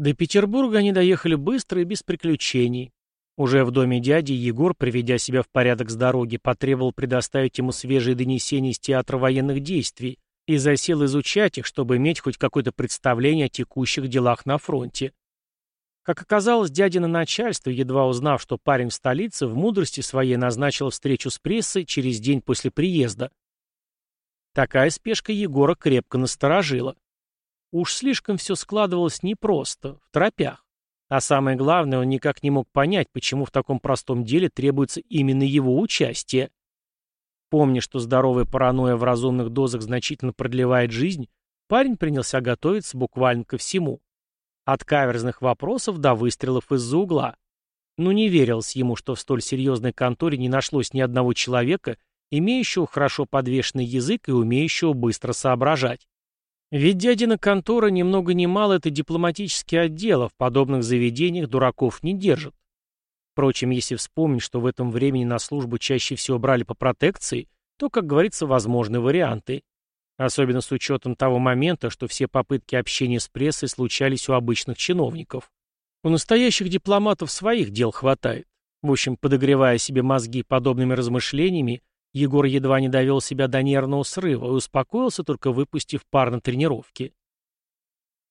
До Петербурга они доехали быстро и без приключений. Уже в доме дяди Егор, приведя себя в порядок с дороги, потребовал предоставить ему свежие донесения из театра военных действий и засел изучать их, чтобы иметь хоть какое-то представление о текущих делах на фронте. Как оказалось, дядина начальство, едва узнав, что парень в столице, в мудрости своей назначило встречу с прессой через день после приезда. Такая спешка Егора крепко насторожила. Уж слишком все складывалось непросто, в тропях. А самое главное, он никак не мог понять, почему в таком простом деле требуется именно его участие. Помня, что здоровая паранойя в разумных дозах значительно продлевает жизнь, парень принялся готовиться буквально ко всему. От каверзных вопросов до выстрелов из-за угла. Но не верилось ему, что в столь серьезной конторе не нашлось ни одного человека, имеющего хорошо подвешенный язык и умеющего быстро соображать. Ведь дядина контора ни много ни мало это дипломатический отдел, а в подобных заведениях дураков не держат. Впрочем, если вспомнить, что в этом времени на службу чаще всего брали по протекции, то, как говорится, возможны варианты. Особенно с учетом того момента, что все попытки общения с прессой случались у обычных чиновников. У настоящих дипломатов своих дел хватает. В общем, подогревая себе мозги подобными размышлениями, Егор едва не довел себя до нервного срыва и успокоился, только выпустив пар на тренировке.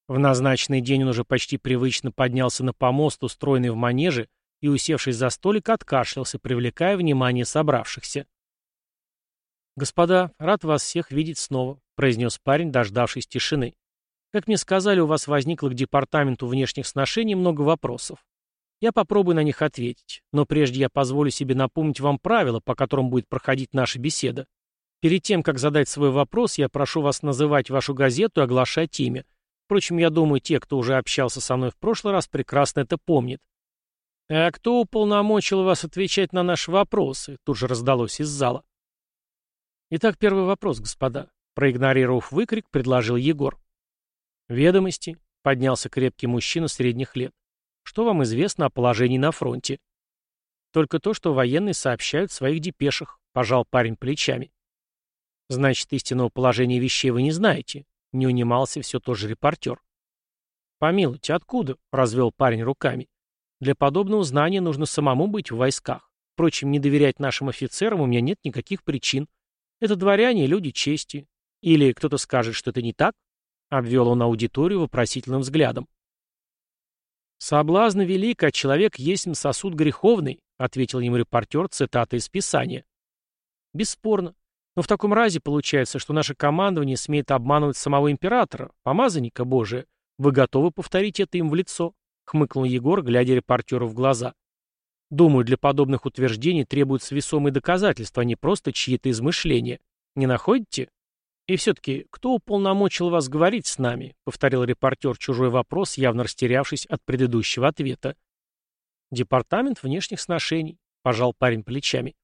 В назначенный день он уже почти привычно поднялся на помост, устроенный в манеже, и, усевшись за столик, откашлялся, привлекая внимание собравшихся. «Господа, рад вас всех видеть снова», — произнес парень, дождавшись тишины. «Как мне сказали, у вас возникло к департаменту внешних сношений много вопросов. Я попробую на них ответить, но прежде я позволю себе напомнить вам правила, по которым будет проходить наша беседа. Перед тем, как задать свой вопрос, я прошу вас называть вашу газету и оглашать имя. Впрочем, я думаю, те, кто уже общался со мной в прошлый раз, прекрасно это помнят. «А кто уполномочил вас отвечать на наши вопросы?» Тут же раздалось из зала. Итак, первый вопрос, господа. Проигнорировав выкрик, предложил Егор. «Ведомости», — поднялся крепкий мужчина средних лет. Что вам известно о положении на фронте? Только то, что военные сообщают в своих депешах, пожал парень плечами. Значит, истинного положения вещей вы не знаете, не унимался все тот же репортер. Помилуйте, откуда? развел парень руками. Для подобного знания нужно самому быть в войсках. Впрочем, не доверять нашим офицерам у меня нет никаких причин. Это дворяне люди чести. Или кто-то скажет, что это не так? Обвел он аудиторию вопросительным взглядом. «Соблазн велик, а человек есть сосуд греховный», ответил ему репортер цитата из Писания. «Бесспорно. Но в таком разе получается, что наше командование смеет обманывать самого императора, помазанника Божия. Вы готовы повторить это им в лицо?» хмыкнул Егор, глядя репортеру в глаза. «Думаю, для подобных утверждений требуются весомые доказательства, а не просто чьи-то измышления. Не находите?» «И все-таки, кто уполномочил вас говорить с нами?» — повторил репортер чужой вопрос, явно растерявшись от предыдущего ответа. «Департамент внешних сношений», — пожал парень плечами.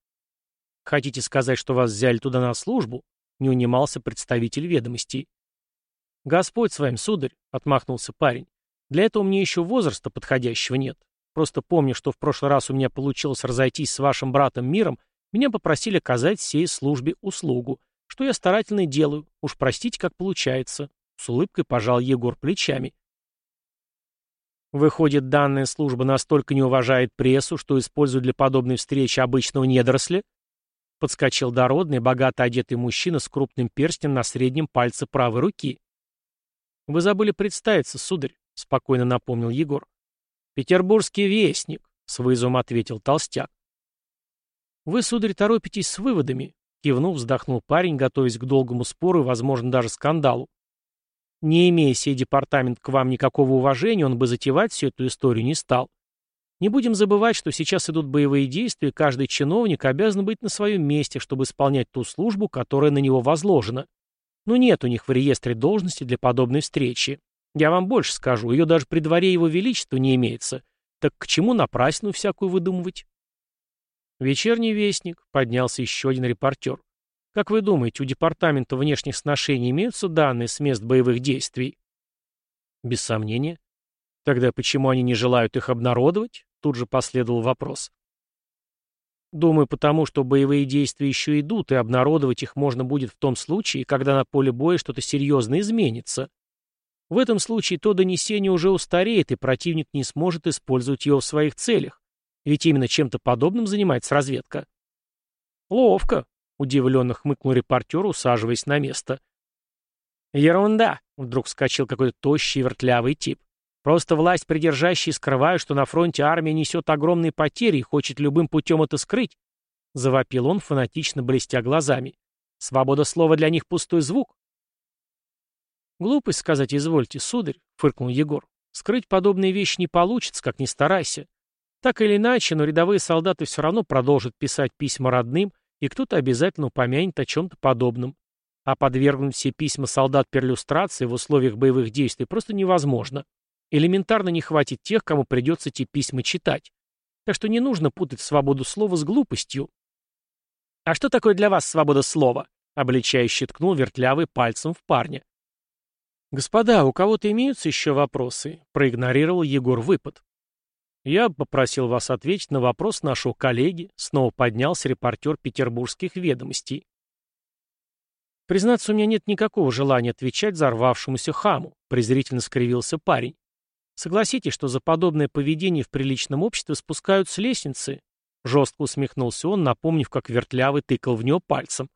«Хотите сказать, что вас взяли туда на службу?» — не унимался представитель ведомостей. «Господь с вами, сударь», — отмахнулся парень. «Для этого мне еще возраста подходящего нет. Просто помню, что в прошлый раз у меня получилось разойтись с вашим братом Миром, меня попросили оказать всей службе услугу. Что я старательно и делаю. Уж простите, как получается. С улыбкой пожал Егор плечами. Выходит, данная служба настолько не уважает прессу, что использует для подобной встречи обычного недоросля? Подскочил дородный, богато одетый мужчина с крупным перстнем на среднем пальце правой руки. «Вы забыли представиться, сударь», — спокойно напомнил Егор. «Петербургский вестник», — с вызовом ответил толстяк. «Вы, сударь, торопитесь с выводами. Кивнув, вздохнул парень, готовясь к долгому спору и, возможно, даже скандалу. Не имея сей департамент к вам никакого уважения, он бы затевать всю эту историю не стал. Не будем забывать, что сейчас идут боевые действия, и каждый чиновник обязан быть на своем месте, чтобы исполнять ту службу, которая на него возложена. Но нет у них в реестре должности для подобной встречи. Я вам больше скажу, ее даже при дворе его величества не имеется. Так к чему напрасно всякую выдумывать? «Вечерний вестник», — поднялся еще один репортер. «Как вы думаете, у Департамента внешних сношений имеются данные с мест боевых действий?» «Без сомнения». «Тогда почему они не желают их обнародовать?» Тут же последовал вопрос. «Думаю, потому что боевые действия еще идут, и обнародовать их можно будет в том случае, когда на поле боя что-то серьезно изменится». В этом случае то донесение уже устареет, и противник не сможет использовать его в своих целях. Ведь именно чем-то подобным занимается разведка. Ловко, удивленно хмыкнул репортер, усаживаясь на место. Ерунда, вдруг вскочил какой-то тощий вертлявый тип. Просто власть придержащие скрывают, что на фронте армия несет огромные потери и хочет любым путем это скрыть. Завопил он, фанатично блестя глазами. Свобода слова для них пустой звук. Глупость сказать, извольте, сударь, фыркнул Егор. Скрыть подобные вещи не получится, как ни старайся. Так или иначе, но рядовые солдаты все равно продолжат писать письма родным, и кто-то обязательно упомянет о чем-то подобном. А подвергнуть все письма солдат перлюстрации в условиях боевых действий просто невозможно. Элементарно не хватит тех, кому придется эти письма читать. Так что не нужно путать свободу слова с глупостью. «А что такое для вас свобода слова?» — обличающе ткнул вертлявый пальцем в парня. «Господа, у кого-то имеются еще вопросы?» — проигнорировал Егор выпад. «Я попросил вас ответить на вопрос нашего коллеги», — снова поднялся репортер петербургских ведомостей. «Признаться, у меня нет никакого желания отвечать взорвавшемуся хаму», — презрительно скривился парень. Согласитесь, что за подобное поведение в приличном обществе спускают с лестницы. Жестко усмехнулся он, напомнив, как Вертлявый тыкал в него пальцем.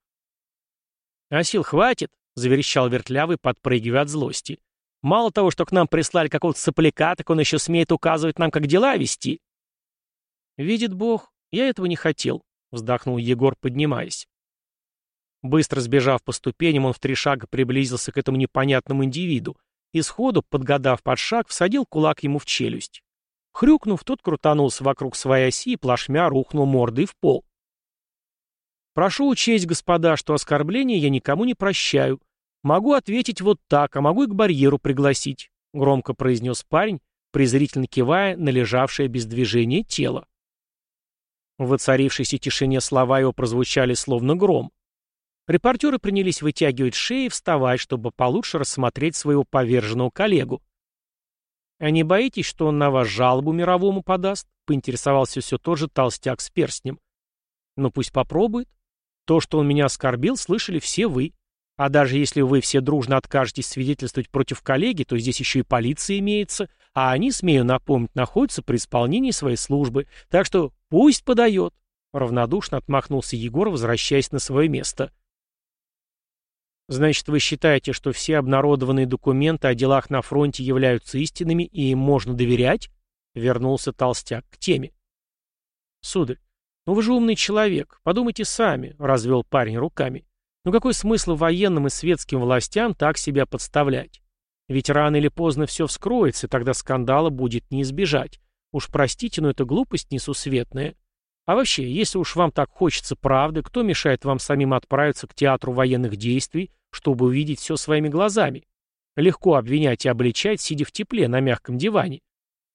«А сил хватит?» — заверещал Вертлявый, подпрыгивая от злости. «Мало того, что к нам прислали какого-то сопляка, так он еще смеет указывать нам, как дела вести». «Видит Бог, я этого не хотел», — вздохнул Егор, поднимаясь. Быстро сбежав по ступеням, он в три шага приблизился к этому непонятному индивиду и сходу, подгадав под шаг, всадил кулак ему в челюсть. Хрюкнув, тот крутанулся вокруг своей оси и плашмя рухнул мордой в пол. «Прошу учесть, господа, что оскорбления я никому не прощаю. Могу ответить вот так, а могу и к барьеру пригласить», — громко произнес парень, презрительно кивая на лежавшее без движения тело. В воцарившейся тишине слова его прозвучали словно гром. Репортеры принялись вытягивать шеи и вставать, чтобы получше рассмотреть своего поверженного коллегу. «А не боитесь, что он на вас жалобу мировому подаст?» — поинтересовался все тот же толстяк с перстнем. «Ну пусть попробует. То, что он меня оскорбил, слышали все вы. А даже если вы все дружно откажетесь свидетельствовать против коллеги, то здесь еще и полиция имеется, а они, смею напомнить, находятся при исполнении своей службы. Так что пусть подает». Равнодушно отмахнулся Егор, возвращаясь на свое место. Значит, вы считаете, что все обнародованные документы о делах на фронте являются истинными и им можно доверять? Вернулся Толстяк к теме. Сударь, ну вы же умный человек, подумайте сами, развел парень руками. Ну какой смысл военным и светским властям так себя подставлять? Ведь рано или поздно все вскроется, тогда скандала будет не избежать. Уж простите, но это глупость несусветная. А вообще, если уж вам так хочется правды, кто мешает вам самим отправиться к театру военных действий, чтобы увидеть все своими глазами. Легко обвинять и обличать, сидя в тепле на мягком диване.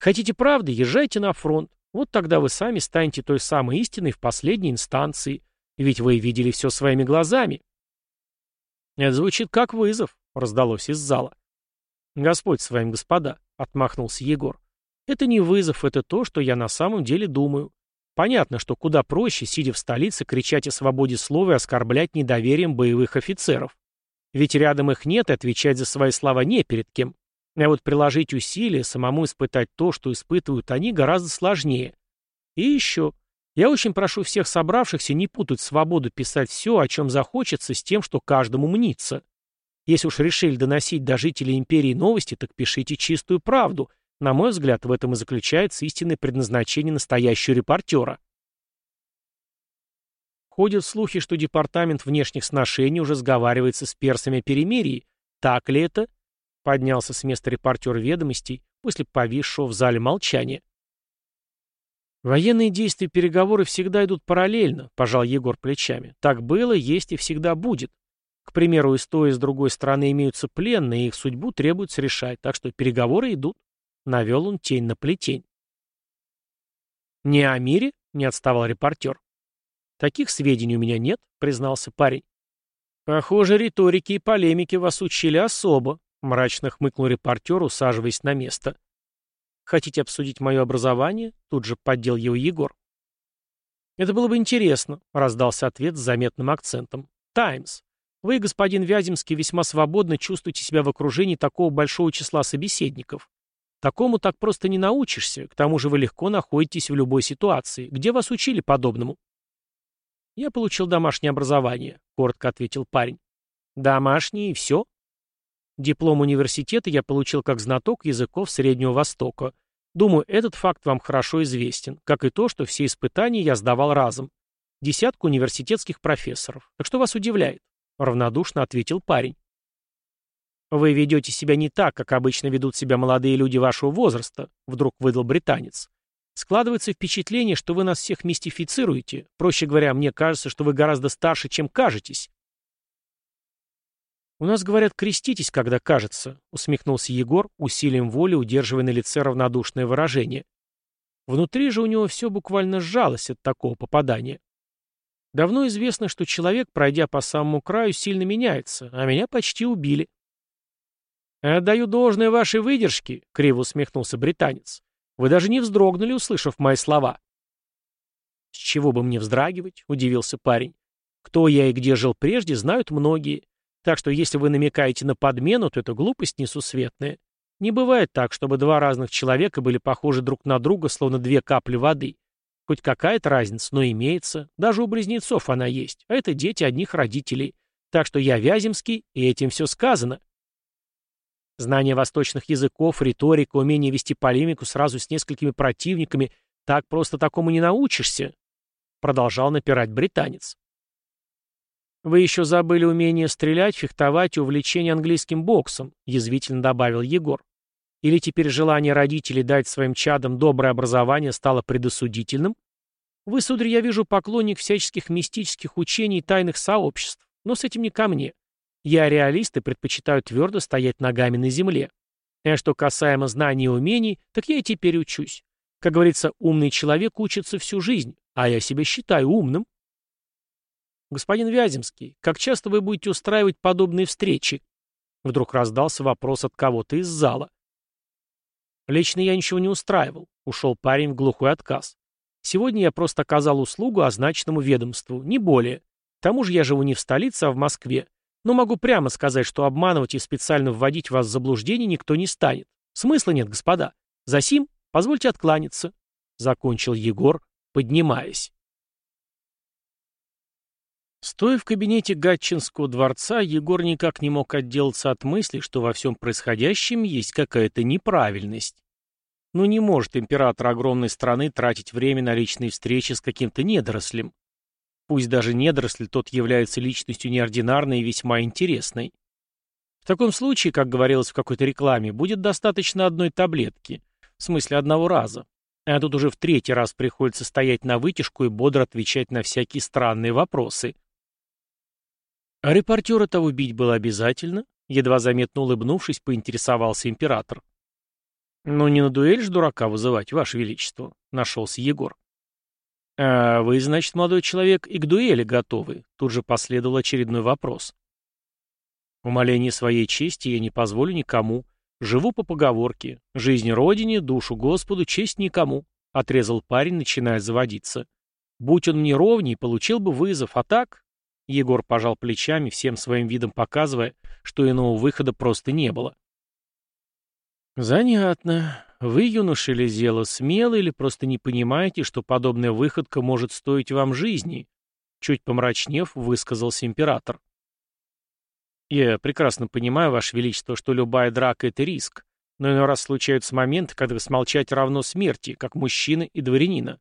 Хотите правды, езжайте на фронт. Вот тогда вы сами станете той самой истиной в последней инстанции. Ведь вы видели все своими глазами. Это звучит как вызов, раздалось из зала. Господь с вами, господа, отмахнулся Егор. Это не вызов, это то, что я на самом деле думаю. Понятно, что куда проще, сидя в столице, кричать о свободе слова и оскорблять недоверием боевых офицеров. Ведь рядом их нет, и отвечать за свои слова не перед кем. А вот приложить усилия, самому испытать то, что испытывают они, гораздо сложнее. И еще. Я очень прошу всех собравшихся не путать свободу писать все, о чем захочется, с тем, что каждому мнится. Если уж решили доносить до жителей империи новости, так пишите чистую правду. На мой взгляд, в этом и заключается истинное предназначение настоящего репортера. Ходят слухи, что Департамент внешних сношений уже сговаривается с персами о перемирии. Так ли это? Поднялся с места репортер ведомостей после повисшего в зале молчания. Военные действия и переговоры всегда идут параллельно, пожал Егор плечами. Так было, есть и всегда будет. К примеру, и с той, и с другой стороны имеются пленные, и их судьбу требуется решать, так что переговоры идут. Навел он тень на плетень. «Не о мире?» — не отставал репортер. «Таких сведений у меня нет», — признался парень. «Похоже, риторики и полемики вас учили особо», — мрачно хмыкнул репортер, усаживаясь на место. «Хотите обсудить мое образование?» — тут же поддел его Егор. «Это было бы интересно», — раздался ответ с заметным акцентом. «Таймс. Вы, господин Вяземский, весьма свободно чувствуете себя в окружении такого большого числа собеседников. Такому так просто не научишься, к тому же вы легко находитесь в любой ситуации. Где вас учили подобному? Я получил домашнее образование, коротко ответил парень. Домашнее и все? Диплом университета я получил как знаток языков Среднего Востока. Думаю, этот факт вам хорошо известен, как и то, что все испытания я сдавал разом. Десятку университетских профессоров. Так что вас удивляет? Равнодушно ответил парень. «Вы ведете себя не так, как обычно ведут себя молодые люди вашего возраста», вдруг выдал британец. «Складывается впечатление, что вы нас всех мистифицируете. Проще говоря, мне кажется, что вы гораздо старше, чем кажетесь». «У нас, говорят, креститесь, когда кажется», — усмехнулся Егор, усилием воли удерживая на лице равнодушное выражение. Внутри же у него все буквально сжалось от такого попадания. Давно известно, что человек, пройдя по самому краю, сильно меняется, а меня почти убили. «Отдаю должное вашей выдержке», — криво усмехнулся британец. «Вы даже не вздрогнули, услышав мои слова». «С чего бы мне вздрагивать?» — удивился парень. «Кто я и где жил прежде, знают многие. Так что если вы намекаете на подмену, то это глупость несусветная. Не бывает так, чтобы два разных человека были похожи друг на друга, словно две капли воды. Хоть какая-то разница, но имеется. Даже у близнецов она есть, а это дети одних родителей. Так что я Вяземский, и этим все сказано». Знание восточных языков, риторика, умение вести полемику сразу с несколькими противниками — так просто такому не научишься, — продолжал напирать британец. «Вы еще забыли умение стрелять, фехтовать и увлечение английским боксом», — язвительно добавил Егор. «Или теперь желание родителей дать своим чадам доброе образование стало предосудительным? Вы, сударь, я вижу поклонник всяческих мистических учений и тайных сообществ, но с этим не ко мне. Я реалист и предпочитаю твердо стоять ногами на земле. А что касаемо знаний и умений, так я и теперь учусь. Как говорится, умный человек учится всю жизнь, а я себя считаю умным. Господин Вяземский, как часто вы будете устраивать подобные встречи? Вдруг раздался вопрос от кого-то из зала. Лично я ничего не устраивал, ушел парень в глухой отказ. Сегодня я просто оказал услугу означенному ведомству, не более. К тому же я живу не в столице, а в Москве. Но могу прямо сказать, что обманывать и специально вводить вас в заблуждение никто не станет. Смысла нет, господа. Засим, позвольте откланяться. Закончил Егор, поднимаясь. Стоя в кабинете Гатчинского дворца, Егор никак не мог отделаться от мысли, что во всем происходящем есть какая-то неправильность. Ну не может император огромной страны тратить время на личные встречи с каким-то недорослем. Пусть даже недоросль, тот является личностью неординарной и весьма интересной. В таком случае, как говорилось в какой-то рекламе, будет достаточно одной таблетки, в смысле одного раза. А тут уже в третий раз приходится стоять на вытяжку и бодро отвечать на всякие странные вопросы. А репортера того бить было обязательно? Едва заметно улыбнувшись, поинтересовался император. «Ну не на дуэль ж дурака вызывать, ваше величество», — нашелся Егор. «А вы, значит, молодой человек, и к дуэли готовы?» Тут же последовал очередной вопрос. «Умоление своей чести я не позволю никому. Живу по поговорке. Жизнь Родине, душу Господу, честь никому», — отрезал парень, начиная заводиться. «Будь он мне ровней, получил бы вызов, а так...» Егор пожал плечами, всем своим видом показывая, что иного выхода просто не было. «Занятно. Вы, юноша Лизела, смелы или просто не понимаете, что подобная выходка может стоить вам жизни?» Чуть помрачнев, высказался император. «Я прекрасно понимаю, Ваше Величество, что любая драка — это риск, но иной раз случаются моменты, когда смолчать равно смерти, как мужчины и дворянина.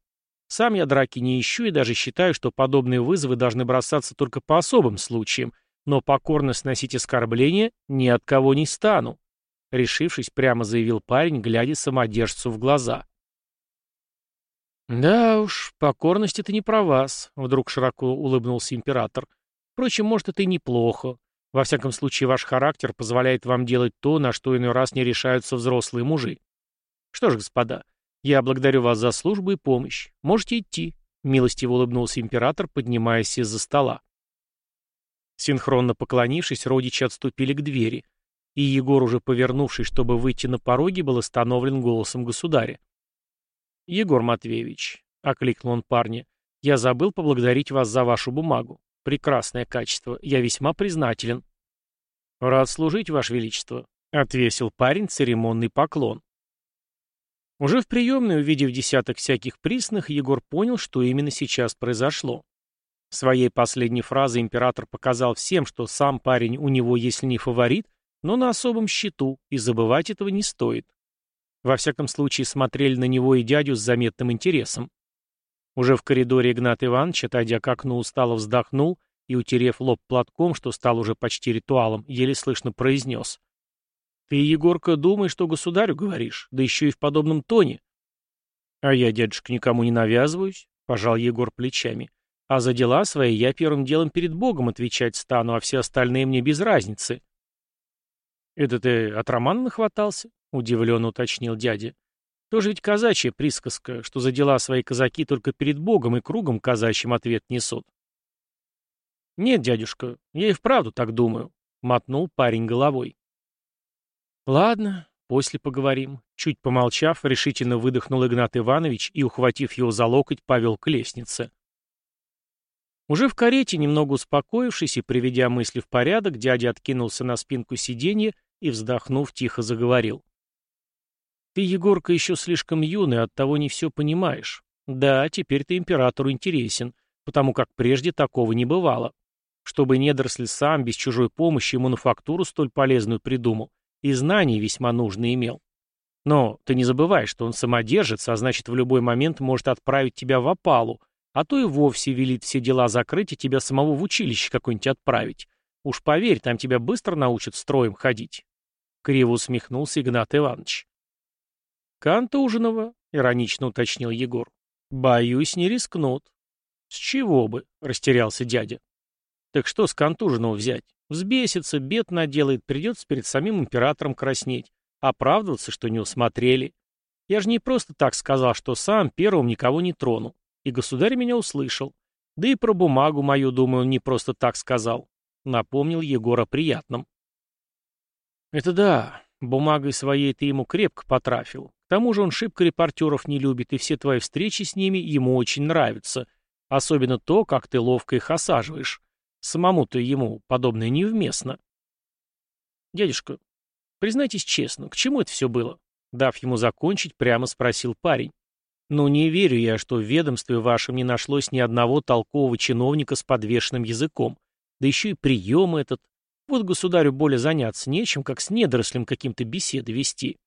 Сам я драки не ищу и даже считаю, что подобные вызовы должны бросаться только по особым случаям, но покорно сносить оскорбления ни от кого не стану. Решившись, прямо заявил парень, глядя самодержцу в глаза. «Да уж, покорность — это не про вас», — вдруг широко улыбнулся император. «Впрочем, может, это и неплохо. Во всяком случае, ваш характер позволяет вам делать то, на что иной раз не решаются взрослые мужи. Что ж, господа, я благодарю вас за службу и помощь. Можете идти», — милостиво улыбнулся император, поднимаясь из-за стола. Синхронно поклонившись, родичи отступили к двери, и Егор, уже повернувшись, чтобы выйти на пороге, был остановлен голосом государя. «Егор Матвеевич», — окликнул он парня, — «я забыл поблагодарить вас за вашу бумагу. Прекрасное качество. Я весьма признателен. Рад служить, Ваше Величество, — отвесил парень церемонный поклон. Уже в приемной, увидев десяток всяких присных, Егор понял, что именно сейчас произошло. Своей последней фразой император показал всем, что сам парень у него, если не фаворит, но на особом счету, и забывать этого не стоит. Во всяком случае, смотрели на него и дядю с заметным интересом. Уже в коридоре Игнат Иванович, отойдя к окну, устало вздохнул и, утерев лоб платком, что стал уже почти ритуалом, еле слышно произнес. «Ты, Егорка, думай, что государю говоришь, да еще и в подобном тоне». «А я, дядюшка, никому не навязываюсь», — пожал Егор плечами. «А за дела свои я первым делом перед Богом отвечать стану, а все остальные мне без разницы». «Это ты от романа нахватался?» — удивленно уточнил дядя. Тоже ведь казачья присказка, что за дела свои казаки только перед Богом и кругом казачьим ответ несут. «Нет, дядюшка, я и вправду так думаю», — мотнул парень головой. «Ладно, после поговорим». Чуть помолчав, решительно выдохнул Игнат Иванович и, ухватив его за локоть, повел к лестнице. Уже в карете, немного успокоившись и приведя мысли в порядок, дядя откинулся на спинку сиденья и, вздохнув, тихо заговорил. Ты, Егорка, еще слишком юный, оттого не все понимаешь. Да, теперь ты императору интересен, потому как прежде такого не бывало. Чтобы недоросль сам, без чужой помощи, мануфактуру столь полезную придумал, и знаний весьма нужные имел. Но ты не забывай, что он самодержец, а значит, в любой момент может отправить тебя в опалу, а то и вовсе велит все дела закрыть и тебя самого в училище какое-нибудь отправить. Уж поверь, там тебя быстро научат строем ходить. Криво усмехнулся Игнат Иванович. «Контуженного», — иронично уточнил Егор. «Боюсь, не рискнут». «С чего бы?» — растерялся дядя. «Так что с контуженного взять? Взбесится, бед наделает, придется перед самим императором краснеть, оправдываться, что не усмотрели. Я же не просто так сказал, что сам первым никого не трону. И государь меня услышал. Да и про бумагу мою, думаю, он не просто так сказал. Напомнил Егор о приятном. Это да, бумагой своей ты ему крепко потрафил тому же он шибко репортеров не любит, и все твои встречи с ними ему очень нравятся. Особенно то, как ты ловко их осаживаешь. Самому-то ему подобное невместно. Дядюшка, признайтесь честно, к чему это все было? Дав ему закончить, прямо спросил парень. Ну, не верю я, что в ведомстве вашем не нашлось ни одного толкового чиновника с подвешенным языком. Да еще и прием этот. Вот государю более заняться нечем, как с недорослем каким-то беседы вести.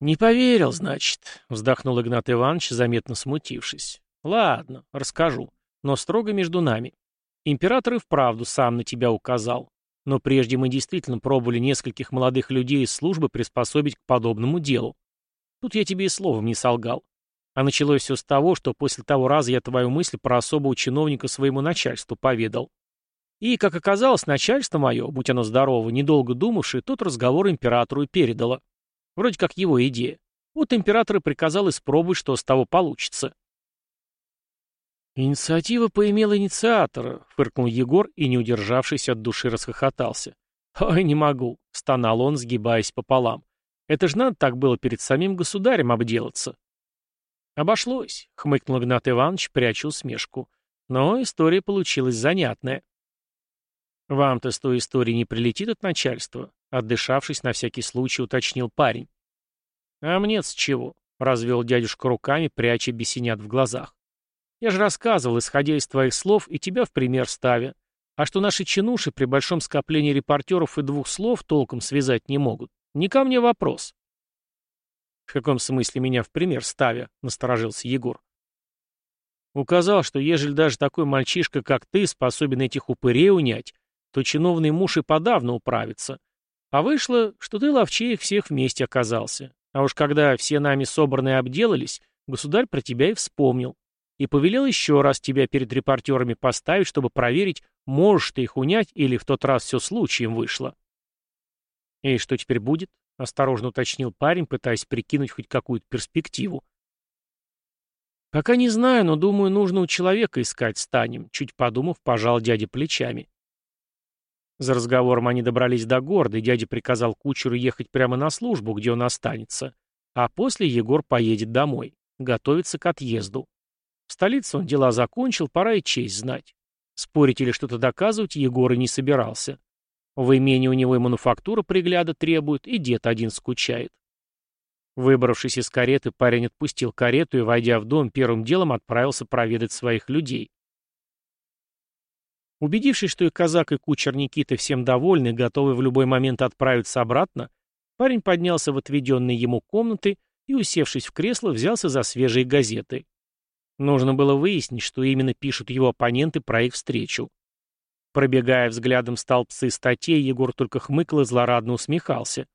«Не поверил, значит», — вздохнул Игнат Иванович, заметно смутившись. «Ладно, расскажу, но строго между нами. Император и вправду сам на тебя указал. Но прежде мы действительно пробовали нескольких молодых людей из службы приспособить к подобному делу. Тут я тебе и словом не солгал. А началось все с того, что после того раза я твою мысль про особого чиновника своему начальству поведал. И, как оказалось, начальство мое, будь оно здорово, недолго думавшее, тот разговор императору и передало. Вроде как его идея. Вот император и приказал испробовать, что с того получится. «Инициатива поимела инициатора», — фыркнул Егор и, не удержавшись от души, расхохотался. «Ой, не могу», — стонал он, сгибаясь пополам. «Это ж надо так было перед самим государем обделаться». «Обошлось», — хмыкнул Игнат Иванович, пряча усмешку. «Но история получилась занятная». «Вам-то с той истории не прилетит от начальства?» Отдышавшись, на всякий случай уточнил парень. «А мне с чего?» — развел дядюшка руками, пряча бесенят в глазах. «Я же рассказывал, исходя из твоих слов, и тебя в пример ставя. А что наши чинуши при большом скоплении репортеров и двух слов толком связать не могут, не ко мне вопрос». «В каком смысле меня в пример ставя?» — насторожился Егор. Указал, что ежели даже такой мальчишка, как ты, способен этих упырей унять, то чиновный муж и подавно управится. А вышло, что ты ловчей их всех вместе оказался. А уж когда все нами собранные обделались, государь про тебя и вспомнил. И повелел еще раз тебя перед репортерами поставить, чтобы проверить, можешь ты их унять или в тот раз все случаем вышло. «И что теперь будет?» — осторожно уточнил парень, пытаясь прикинуть хоть какую-то перспективу. «Пока не знаю, но, думаю, нужно у человека искать станем», — чуть подумав, пожал дядя плечами. За разговором они добрались до города, и дядя приказал кучеру ехать прямо на службу, где он останется. А после Егор поедет домой, готовится к отъезду. В столице он дела закончил, пора и честь знать. Спорить или что-то доказывать Егор и не собирался. В имении у него и мануфактура пригляда требует, и дед один скучает. Выбравшись из кареты, парень отпустил карету и, войдя в дом, первым делом отправился проведать своих людей. Убедившись, что и казак, и кучер Никиты всем довольны, готовы в любой момент отправиться обратно, парень поднялся в отведенные ему комнаты и, усевшись в кресло, взялся за свежие газеты. Нужно было выяснить, что именно пишут его оппоненты про их встречу. Пробегая взглядом столбцы статей, Егор только хмыкал и злорадно усмехался.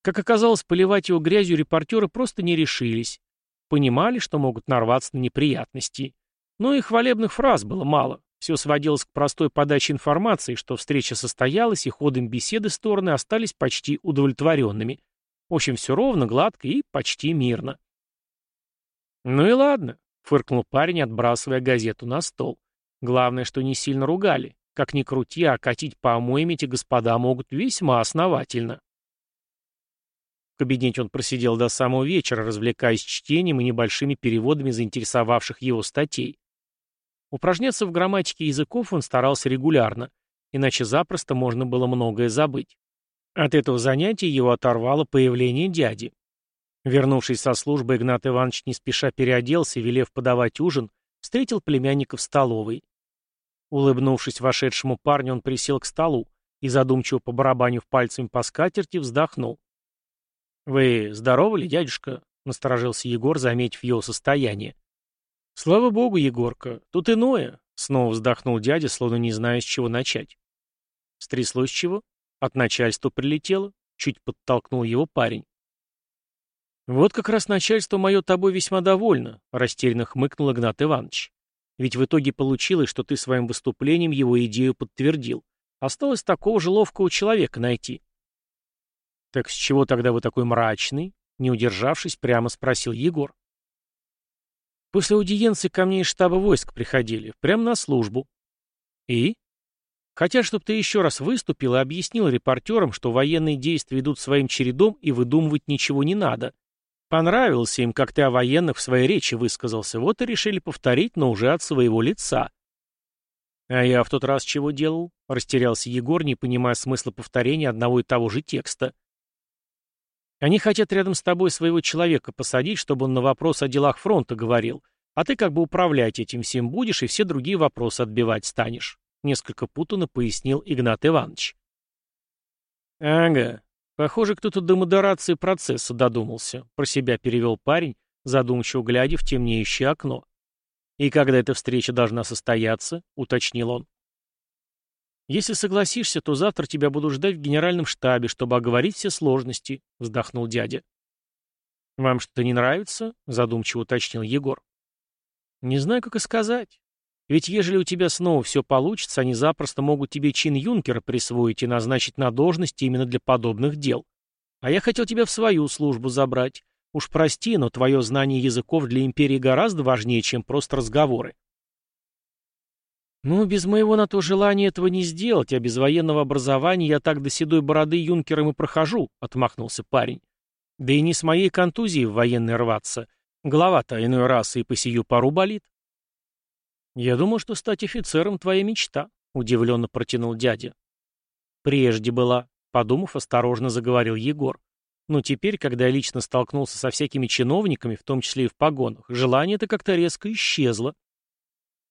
Как оказалось, поливать его грязью репортеры просто не решились. Понимали, что могут нарваться на неприятности. Но и хвалебных фраз было мало. Все сводилось к простой подаче информации, что встреча состоялась, и ходом беседы стороны остались почти удовлетворенными. В общем, все ровно, гладко и почти мирно. «Ну и ладно», — фыркнул парень, отбрасывая газету на стол. «Главное, что не сильно ругали. Как ни крути, а катить по омоям эти господа могут весьма основательно». В кабинете он просидел до самого вечера, развлекаясь чтением и небольшими переводами заинтересовавших его статей. Упражняться в грамматике языков он старался регулярно, иначе запросто можно было многое забыть. От этого занятия его оторвало появление дяди. Вернувшись со службы, Игнат Иванович не спеша переоделся и, велев подавать ужин, встретил племянника в столовой. Улыбнувшись вошедшему парню, он присел к столу и, задумчиво побарабанив пальцами по скатерти, вздохнул. «Вы здоровы ли, дядюшка?» — насторожился Егор, заметив его состояние. «Слава богу, Егорка, тут иное», — снова вздохнул дядя, словно не зная, с чего начать. «Стряслось чего? От начальства прилетело?» — чуть подтолкнул его парень. «Вот как раз начальство мое тобой весьма довольно», — растерянно хмыкнул Игнат Иванович. «Ведь в итоге получилось, что ты своим выступлением его идею подтвердил. Осталось такого же ловкого человека найти». «Так с чего тогда вы такой мрачный?» — не удержавшись, прямо спросил Егор. После аудиенции ко мне из штаба войск приходили, прямо на службу. И? Хотят, чтобы ты еще раз выступил и объяснил репортерам, что военные действия идут своим чередом и выдумывать ничего не надо. Понравился им, как ты о военных в своей речи высказался, вот и решили повторить, но уже от своего лица. А я в тот раз чего делал? Растерялся Егор, не понимая смысла повторения одного и того же текста. Они хотят рядом с тобой своего человека посадить, чтобы он на вопрос о делах фронта говорил, а ты как бы управлять этим всем будешь и все другие вопросы отбивать станешь», — несколько путанно пояснил Игнат Иванович. «Ага, похоже, кто-то до модерации процесса додумался», — про себя перевел парень, задумчиво глядя в темнеющее окно. «И когда эта встреча должна состояться?» — уточнил он. «Если согласишься, то завтра тебя буду ждать в генеральном штабе, чтобы оговорить все сложности», — вздохнул дядя. «Вам что-то не нравится?» — задумчиво уточнил Егор. «Не знаю, как и сказать. Ведь ежели у тебя снова все получится, они запросто могут тебе чин юнкера присвоить и назначить на должность именно для подобных дел. А я хотел тебя в свою службу забрать. Уж прости, но твое знание языков для империи гораздо важнее, чем просто разговоры. «Ну, без моего на то желания этого не сделать, а без военного образования я так до седой бороды юнкером и прохожу», — отмахнулся парень. «Да и не с моей контузией в военной рваться. Голова-то иной раз и по сию пару болит». «Я думал, что стать офицером — твоя мечта», — удивленно протянул дядя. «Прежде была», — подумав, осторожно заговорил Егор. «Но теперь, когда я лично столкнулся со всякими чиновниками, в том числе и в погонах, желание это как-то резко исчезло».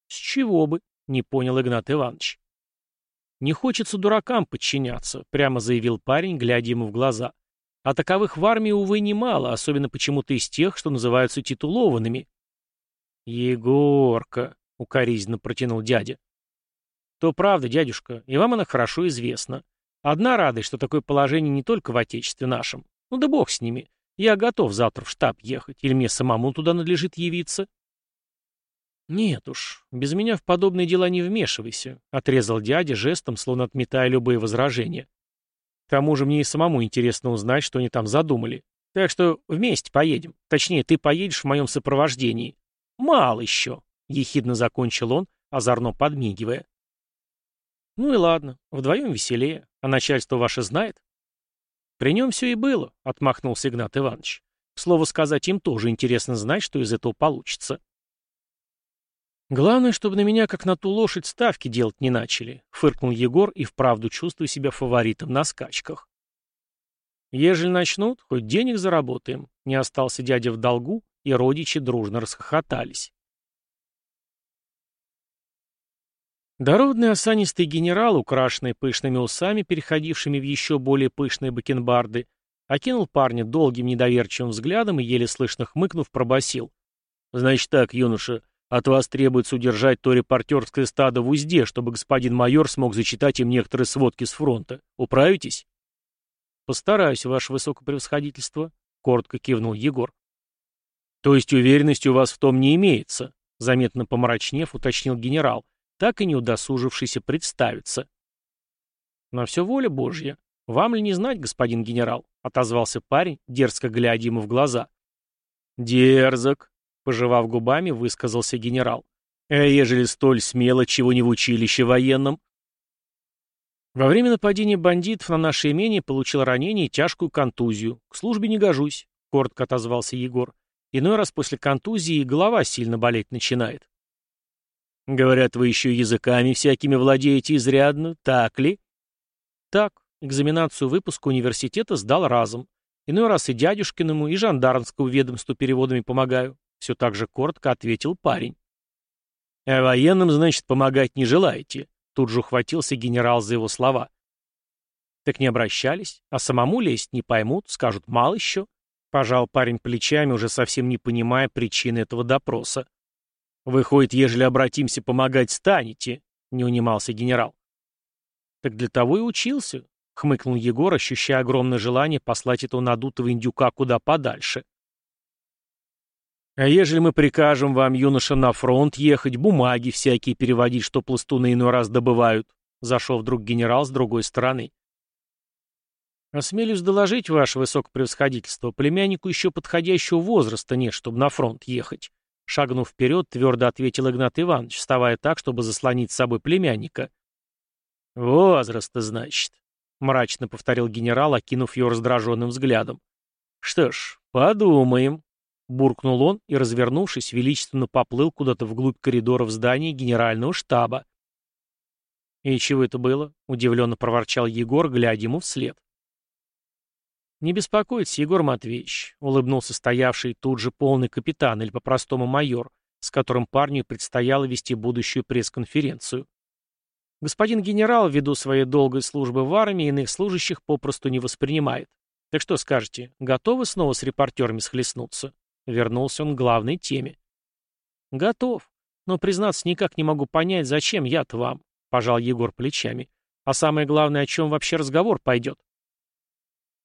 «С чего бы?» Не понял Игнат Иванович. «Не хочется дуракам подчиняться», — прямо заявил парень, глядя ему в глаза. «А таковых в армии, увы, немало, особенно почему-то из тех, что называются титулованными». «Егорка», — укоризненно протянул дядя. «То правда, дядюшка, и вам она хорошо известна. Одна радость, что такое положение не только в отечестве нашем. Ну да бог с ними. Я готов завтра в штаб ехать, или мне самому туда надлежит явиться?» «Нет уж, без меня в подобные дела не вмешивайся», — отрезал дядя жестом, словно отметая любые возражения. «К тому же мне и самому интересно узнать, что они там задумали. Так что вместе поедем. Точнее, ты поедешь в моем сопровождении. Мало еще», — ехидно закончил он, озорно подмигивая. «Ну и ладно, вдвоем веселее. А начальство ваше знает?» «При нем все и было», — отмахнулся Игнат Иванович. «Слово сказать, им тоже интересно знать, что из этого получится». «Главное, чтобы на меня, как на ту лошадь, ставки делать не начали», — фыркнул Егор и вправду чувствуя себя фаворитом на скачках. «Ежели начнут, хоть денег заработаем», — не остался дядя в долгу, и родичи дружно расхохотались. Дородный осанистый генерал, украшенный пышными усами, переходившими в еще более пышные бакенбарды, окинул парня долгим недоверчивым взглядом и, еле слышно хмыкнув, пробасил: «Значит так, юноша, от вас требуется удержать то репортерское стадо в узде, чтобы господин майор смог зачитать им некоторые сводки с фронта. Управитесь?» «Постараюсь, ваше высокопревосходительство», — коротко кивнул Егор. «То есть уверенности у вас в том не имеется?» Заметно помрачнев, уточнил генерал, так и не удосужившийся представиться. «На все воля Божья. Вам ли не знать, господин генерал?» — отозвался парень, дерзко глядя ему в глаза. «Дерзок», — пожевав губами, высказался генерал. «А ежели столь смело, чего не в училище военном?» Во время нападения бандитов на наше имение получил ранение и тяжкую контузию. К службе не гожусь, — коротко отозвался Егор. Иной раз после контузии голова сильно болеть начинает. Говорят, вы еще языками всякими владеете изрядно, так ли? Так, экзаменацию выпуска университета сдал разом. Иной раз и дядюшкиному, и жандармскому ведомству переводами помогаю. Все так же коротко ответил парень. А военным, значит, помогать не желаете? Тут же ухватился генерал за его слова. Так не обращались, а самому лезть не поймут, скажут мало еще. Пожал парень плечами, уже совсем не понимая причины этого допроса. «Выходит, ежели обратимся, помогать станете», — не унимался генерал. «Так для того и учился», — хмыкнул Егор, ощущая огромное желание послать этого надутого индюка куда подальше. «А ежели мы прикажем вам, юноша, на фронт ехать, бумаги всякие переводить, что пластуны иной раз добывают», — зашел вдруг генерал с другой стороны. «Осмелюсь доложить, ваше высокопревосходительство, племяннику еще подходящего возраста нет, чтобы на фронт ехать», Шагнув вперед, твердо ответил Игнат Иванович, вставая так, чтобы заслонить с собой племянника. «Возраста, значит», — мрачно повторил генерал, окинув ее раздраженным взглядом. «Что ж, подумаем», — буркнул он и, развернувшись, величественно поплыл куда-то вглубь коридора в здании генерального штаба. «И чего это было?» — удивленно проворчал Егор, глядя ему вслед. «Не беспокойтесь, Егор Матвеевич», — улыбнулся стоявший тут же полный капитан или по-простому майор, с которым парню предстояло вести будущую пресс-конференцию. Господин генерал, ввиду своей долгой службы в армии, иных служащих попросту не воспринимает. Так что скажете, готовы снова с репортерами схлестнуться? Вернулся он к главной теме. Готов. Но, признаться, никак не могу понять, зачем я-то вам, пожал Егор плечами. А самое главное, о чем вообще разговор пойдет.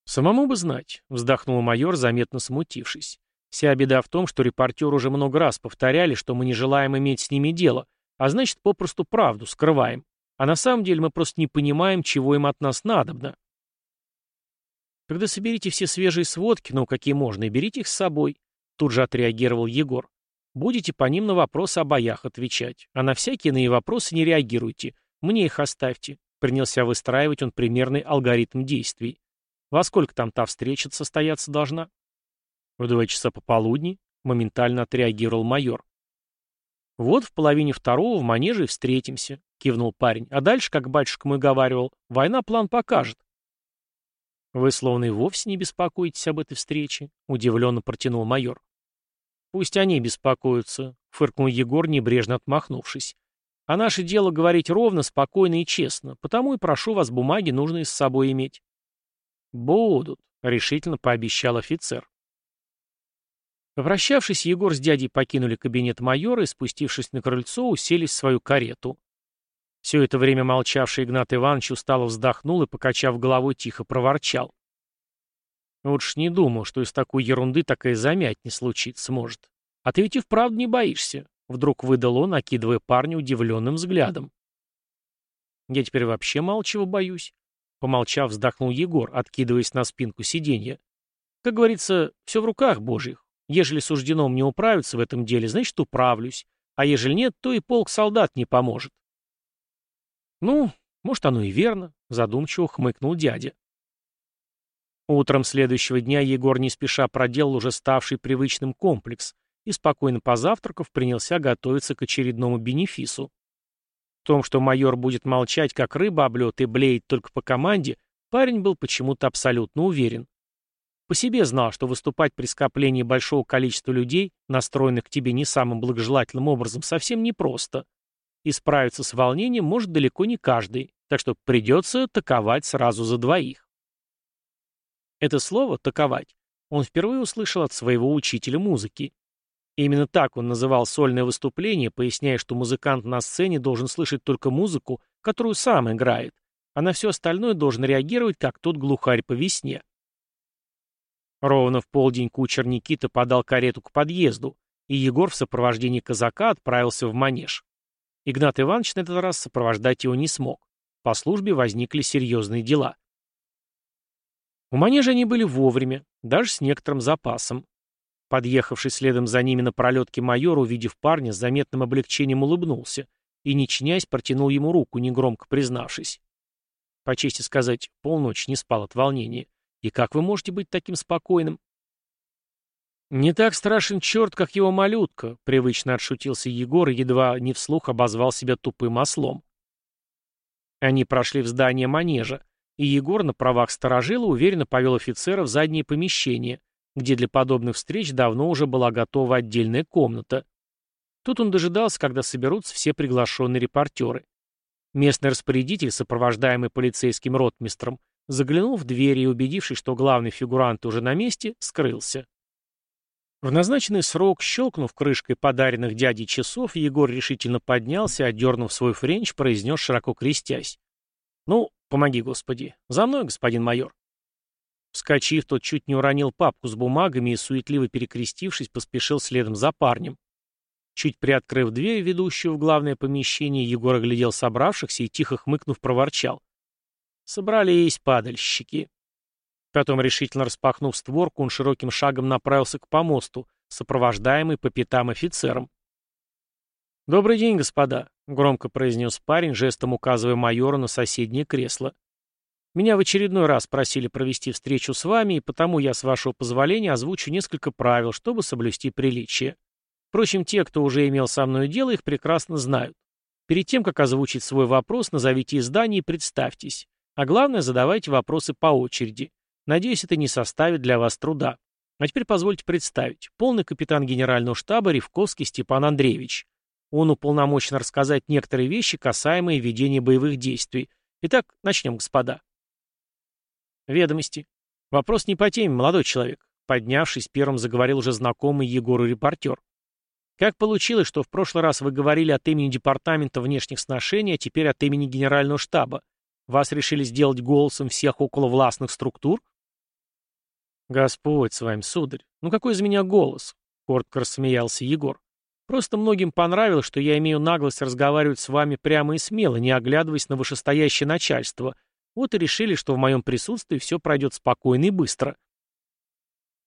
«Самому бы знать», — вздохнул майор, заметно смутившись. «Вся беда в том, что репортеры уже много раз повторяли, что мы не желаем иметь с ними дело, а значит, попросту правду скрываем. А на самом деле мы просто не понимаем, чего им от нас надобно». «Когда соберите все свежие сводки, ну, какие можно, и берите их с собой», — тут же отреагировал Егор. «Будете по ним на вопросы о боях отвечать, а на всякие иные вопросы не реагируйте. Мне их оставьте», — принялся выстраивать он примерный алгоритм действий. Во сколько там та встреча состояться должна? В два часа пополудни, моментально отреагировал майор. Вот в половине второго в манеже и встретимся, кивнул парень. А дальше, как батюшка мой говаривал, война план покажет. Вы словно и вовсе не беспокоитесь об этой встрече, удивленно протянул майор. Пусть они беспокоятся, фыркнул Егор, небрежно отмахнувшись. А наше дело говорить ровно, спокойно и честно, потому и прошу вас бумаги нужные с собой иметь. «Будут», — решительно пообещал офицер. Попрощавшись, Егор с дядей покинули кабинет майора и, спустившись на крыльцо, уселись в свою карету. Все это время молчавший Игнат Иванович устало вздохнул и, покачав головой, тихо проворчал. Вот ж не думал, что из такой ерунды такая замять не случится может. А ты ведь и вправду не боишься, — вдруг выдал он, окидывая парня удивленным взглядом. Я теперь вообще мало боюсь. Помолчав, вздохнул Егор, откидываясь на спинку сиденья. Как говорится, все в руках божьих. Ежели суждено мне управиться в этом деле, значит, управлюсь. А ежели нет, то и полк солдат не поможет. Ну, может, оно и верно, задумчиво хмыкнул дядя. Утром следующего дня Егор не спеша проделал уже ставший привычным комплекс и, спокойно позавтракав, принялся готовиться к очередному бенефису. В том, что майор будет молчать, как рыба об и блеять только по команде, парень был почему-то абсолютно уверен. По себе знал, что выступать при скоплении большого количества людей, настроенных к тебе не самым благожелательным образом, совсем непросто. И справиться с волнением может далеко не каждый, так что придется таковать сразу за двоих. Это слово «таковать» он впервые услышал от своего учителя музыки. Именно так он называл сольное выступление, поясняя, что музыкант на сцене должен слышать только музыку, которую сам играет, а на все остальное должен реагировать, как тот глухарь по весне. Ровно в полдень кучер Никита подал карету к подъезду, и Егор в сопровождении казака отправился в манеж. Игнат Иванович на этот раз сопровождать его не смог. По службе возникли серьезные дела. У манежа они были вовремя, даже с некоторым запасом. Подъехавший следом за ними на пролетке майор, увидев парня, с заметным облегчением улыбнулся и, не чинясь, протянул ему руку, негромко признавшись. По чести сказать, полночь не спал от волнения. И как вы можете быть таким спокойным? «Не так страшен черт, как его малютка», — привычно отшутился Егор и едва не вслух обозвал себя тупым ослом. Они прошли в здание манежа, и Егор на правах сторожила уверенно повел офицера в заднее помещение, где для подобных встреч давно уже была готова отдельная комната. Тут он дожидался, когда соберутся все приглашенные репортеры. Местный распорядитель, сопровождаемый полицейским ротмистром, заглянул в дверь и, убедившись, что главный фигурант уже на месте, скрылся. В назначенный срок, щелкнув крышкой подаренных дядей часов, Егор решительно поднялся, одернув свой френч, произнес, широко крестясь. «Ну, помоги, Господи. За мной, господин майор». Вскочив, тот чуть не уронил папку с бумагами и, суетливо перекрестившись, поспешил следом за парнем. Чуть приоткрыв дверь, ведущую в главное помещение, Егор оглядел собравшихся и, тихо хмыкнув, проворчал. Собрались падальщики. Потом, решительно распахнув створку, он широким шагом направился к помосту, сопровождаемый по пятам офицером. «Добрый день, господа», — громко произнес парень, жестом указывая майору на соседнее кресло. «Меня в очередной раз просили провести встречу с вами, и потому я, с вашего позволения, озвучу несколько правил, чтобы соблюсти приличие. Впрочем, те, кто уже имел со мной дело, их прекрасно знают. Перед тем, как озвучить свой вопрос, назовите издание и представьтесь. А главное, задавайте вопросы по очереди. Надеюсь, это не составит для вас труда. А теперь позвольте представить. Полный капитан генерального штаба Ревковский Степан Андреевич. Он уполномочен рассказать некоторые вещи, касаемые ведения боевых действий. Итак, начнем, господа. Ведомости. Вопрос не по теме, молодой человек. Поднявшись, первым заговорил уже знакомый Егору репортер. Как получилось, что в прошлый раз вы говорили от имени Департамента внешних сношений, а теперь от имени Генерального штаба? Вас решили сделать голосом всех околовластных структур? Господь с вами, сударь. Ну какой из меня голос? Коротко рассмеялся Егор. Просто многим понравилось, что я имею наглость разговаривать с вами прямо и смело, не оглядываясь на вышестоящее начальство. Вот и решили, что в моем присутствии все пройдет спокойно и быстро.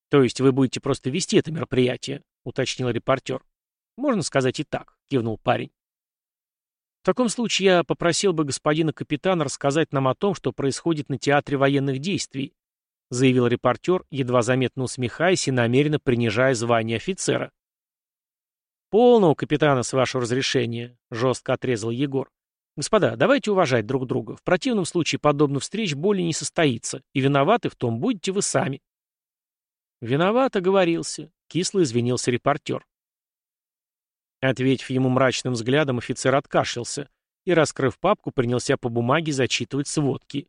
То есть вы будете просто вести это мероприятие, уточнил репортер. Можно сказать и так, кивнул парень. В таком случае я попросил бы господина капитана рассказать нам о том, что происходит на театре военных действий, заявил репортер, едва заметно усмехаясь и намеренно принижая звание офицера. «Полного капитана, с вашего разрешения», — жестко отрезал Егор. «Господа, давайте уважать друг друга. В противном случае подобных встреч более не состоится, и виноваты в том будете вы сами». «Виноват, оговорился», — кисло извинился репортер. Ответив ему мрачным взглядом, офицер откашлялся и, раскрыв папку, принялся по бумаге зачитывать сводки.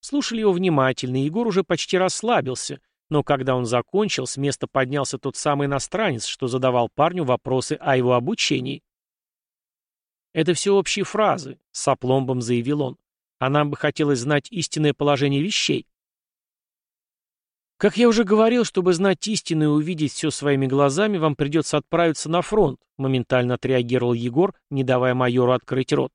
Слушали его внимательно, и Егор уже почти расслабился, но когда он закончил, с места поднялся тот самый иностранец, что задавал парню вопросы о его обучении. «Это все общие фразы», — с опломбом заявил он. «А нам бы хотелось знать истинное положение вещей». «Как я уже говорил, чтобы знать истину и увидеть все своими глазами, вам придется отправиться на фронт», моментально отреагировал Егор, не давая майору открыть рот.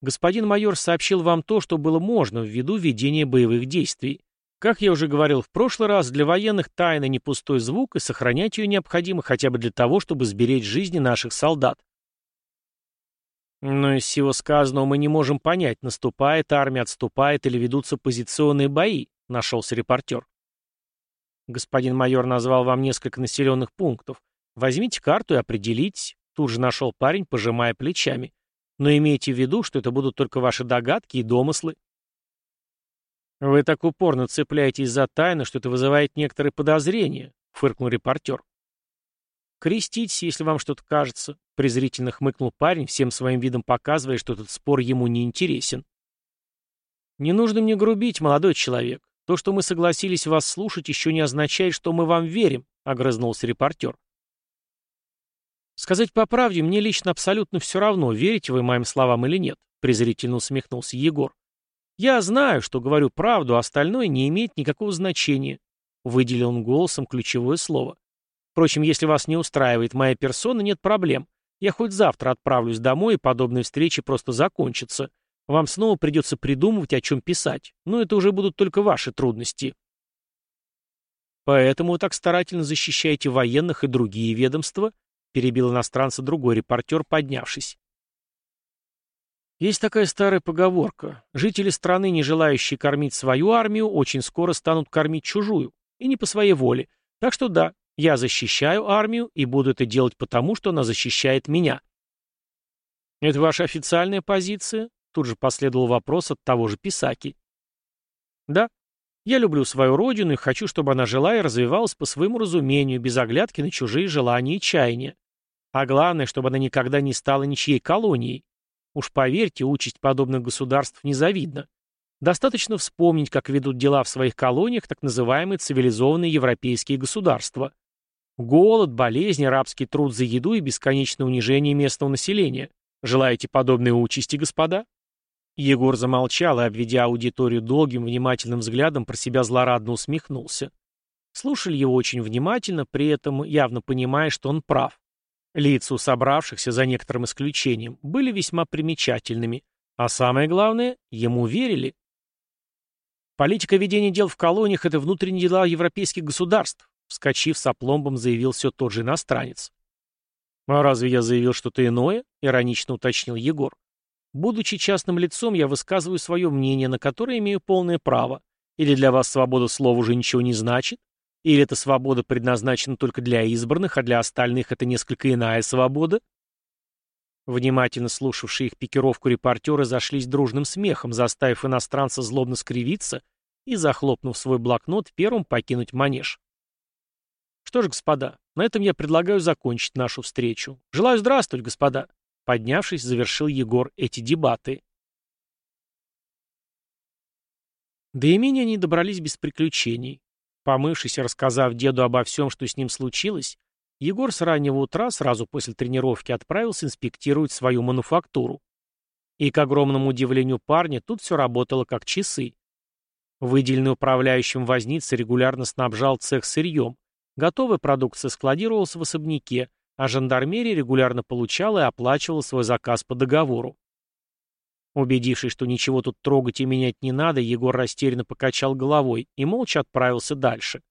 «Господин майор сообщил вам то, что было можно ввиду ведения боевых действий. Как я уже говорил в прошлый раз, для военных тайна не пустой звук, и сохранять ее необходимо хотя бы для того, чтобы сберечь жизни наших солдат». Но из всего сказанного мы не можем понять, наступает армия, отступает или ведутся позиционные бои, нашелся репортер. Господин майор назвал вам несколько населенных пунктов. Возьмите карту и определитесь. Тут же нашел парень, пожимая плечами. Но имейте в виду, что это будут только ваши догадки и домыслы. «Вы так упорно цепляетесь за тайну, что это вызывает некоторые подозрения», — фыркнул репортер. «Креститесь, если вам что-то кажется», — презрительно хмыкнул парень, всем своим видом показывая, что этот спор ему не интересен. «Не нужно мне грубить, молодой человек. То, что мы согласились вас слушать, еще не означает, что мы вам верим», — огрызнулся репортер. «Сказать по правде, мне лично абсолютно все равно, верите вы моим словам или нет», — презрительно усмехнулся Егор. «Я знаю, что говорю правду, а остальное не имеет никакого значения», — выделил он голосом ключевое слово. «Впрочем, если вас не устраивает моя персона, нет проблем. Я хоть завтра отправлюсь домой, и подобные встречи просто закончатся. Вам снова придется придумывать, о чем писать. Но это уже будут только ваши трудности». «Поэтому вы так старательно защищаете военных и другие ведомства?» перебил иностранца другой репортер, поднявшись. Есть такая старая поговорка. Жители страны, не желающие кормить свою армию, очень скоро станут кормить чужую. И не по своей воле. Так что да, я защищаю армию и буду это делать потому, что она защищает меня. Это ваша официальная позиция? Тут же последовал вопрос от того же Писаки. Да, я люблю свою родину и хочу, чтобы она жила и развивалась по своему разумению, без оглядки на чужие желания и чаяния. А главное, чтобы она никогда не стала ничьей колонией. Уж поверьте, участь подобных государств незавидна. Достаточно вспомнить, как ведут дела в своих колониях так называемые цивилизованные европейские государства. Голод, болезни, рабский труд за еду и бесконечное унижение местного населения. Желаете подобной участи, господа? Егор замолчал и, обведя аудиторию долгим, внимательным взглядом, про себя злорадно усмехнулся. Слушали его очень внимательно, при этом явно понимая, что он прав. Лица у собравшихся, за некоторым исключением, были весьма примечательными, а самое главное, ему верили. Политика ведения дел в колониях – это внутренние дела европейских государств, вскочив с опломбом, заявил все тот же иностранец. «А разве я заявил что-то иное?» – иронично уточнил Егор. «Будучи частным лицом, я высказываю свое мнение, на которое имею полное право. Или для вас свобода слова уже ничего не значит? Или эта свобода предназначена только для избранных, а для остальных это несколько иная свобода? Внимательно слушавшие их пикировку репортеры зашлись дружным смехом, заставив иностранца злобно скривиться и, захлопнув свой блокнот, первым покинуть манеж. Что ж, господа, на этом я предлагаю закончить нашу встречу. Желаю здравствовать, господа. Поднявшись, завершил Егор эти дебаты. До имени они добрались без приключений. Помывшись и рассказав деду обо всем, что с ним случилось, Егор с раннего утра, сразу после тренировки, отправился инспектировать свою мануфактуру. И, к огромному удивлению парня, тут все работало как часы. Выделенный управляющим возница регулярно снабжал цех сырьем. Готовая продукция складировалась в особняке, а жандармерия регулярно получала и оплачивала свой заказ по договору. Убедившись, что ничего тут трогать и менять не надо, Егор растерянно покачал головой и молча отправился дальше.